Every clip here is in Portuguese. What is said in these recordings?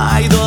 I don't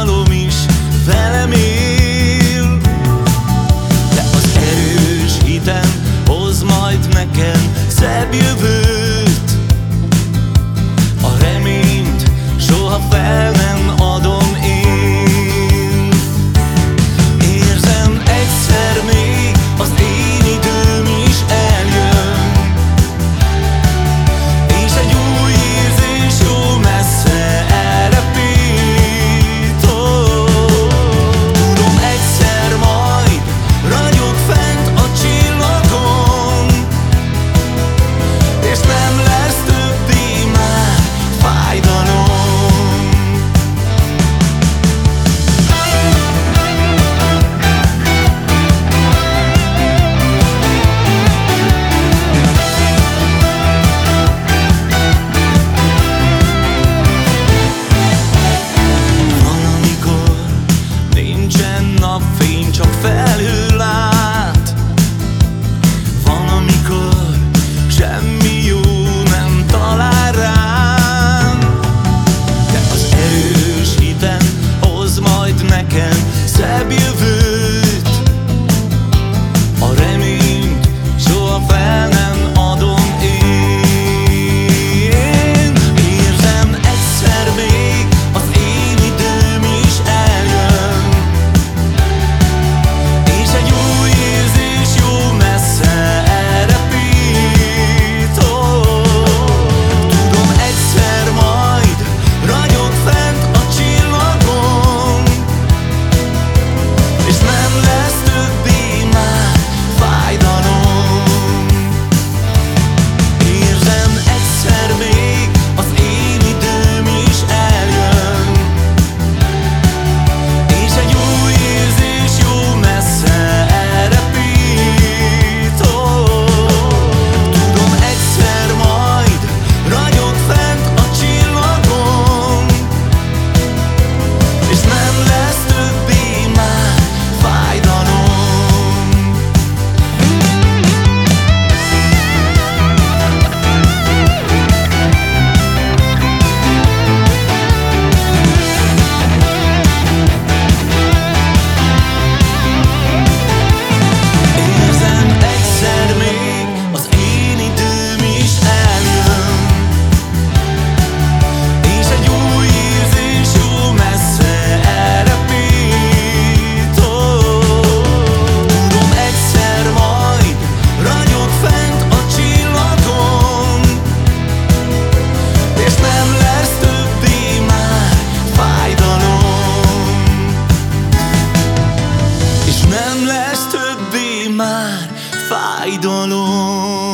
már fájdalom